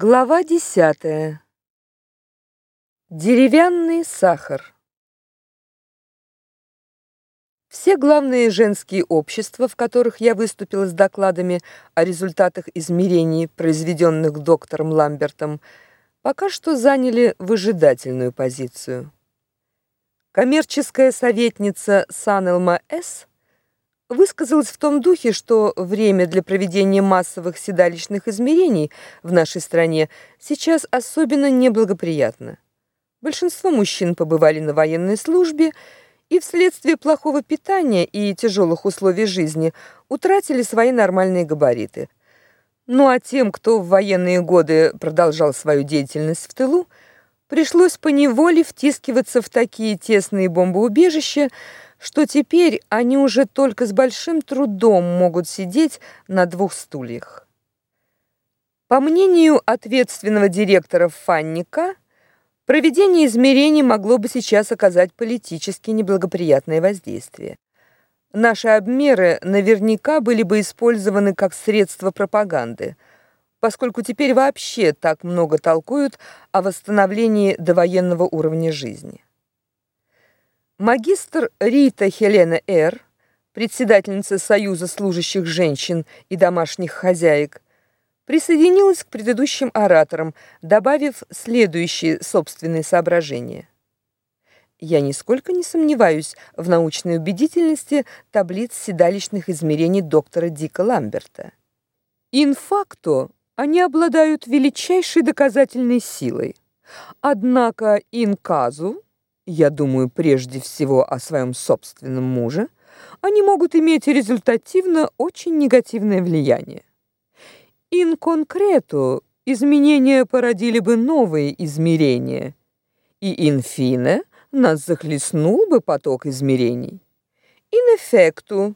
Глава десятая. Деревянный сахар. Все главные женские общества, в которых я выступила с докладами о результатах измерений, произведенных доктором Ламбертом, пока что заняли выжидательную позицию. Коммерческая советница Санелма С высказалась в том духе, что время для проведения массовых седалищных измерений в нашей стране сейчас особенно неблагоприятно. Большинство мужчин побывали на военной службе и вследствие плохого питания и тяжелых условий жизни утратили свои нормальные габариты. Ну а тем, кто в военные годы продолжал свою деятельность в тылу, пришлось поневоле втискиваться в такие тесные бомбоубежища, что теперь они уже только с большим трудом могут сидеть на двух стульях. По мнению ответственного директора Фанника, проведение измерений могло бы сейчас оказать политически неблагоприятное воздействие. Наши обмеры наверняка были бы использованы как средство пропаганды, поскольку теперь вообще так много толкуют о восстановлении довоенного уровня жизни. Магистр Рита Хелена Р., председательница Союза служащих женщин и домашних хозяек, присоединилась к предыдущим ораторам, добавив следующие собственные соображения. Я нисколько не сомневаюсь в научной убедительности таблиц седалищных измерений доктора Дика Ламберта. Инфакто они обладают величайшей доказательной силой. Однако инказу я думаю прежде всего о своем собственном муже, они могут иметь результативно очень негативное влияние. In concreto изменения породили бы новые измерения, и fine нас захлестнул бы поток измерений. In effectu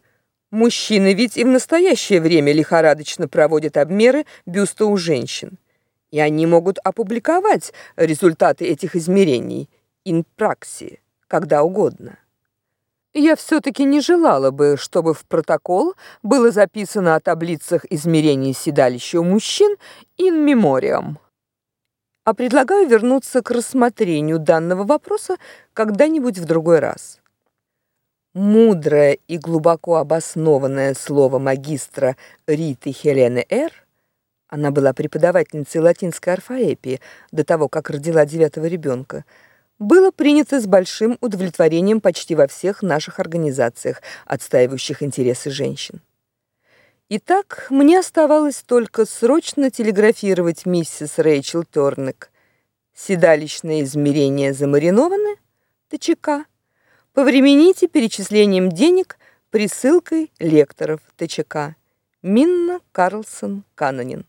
мужчины ведь и в настоящее время лихорадочно проводят обмеры бюста у женщин, и они могут опубликовать результаты этих измерений – praxi, когда угодно. Я все таки не желала бы, чтобы в протокол было записано о таблицах измерений седалища у мужчин in memoriam. А предлагаю вернуться к рассмотрению данного вопроса когда-нибудь в другой раз. Мудрое и глубоко обоснованное слово магистра Риты Хелены Р. Она была преподавательницей латинской орфоэпии до того, как родила девятого ребенка – было принято с большим удовлетворением почти во всех наших организациях, отстаивающих интересы женщин. Итак, мне оставалось только срочно телеграфировать миссис Рэйчел Торнек. Седалищные измерения замаринованы, ТЧК. Повремените перечислением денег присылкой лекторов ТЧК. Минна Карлсон Канонин.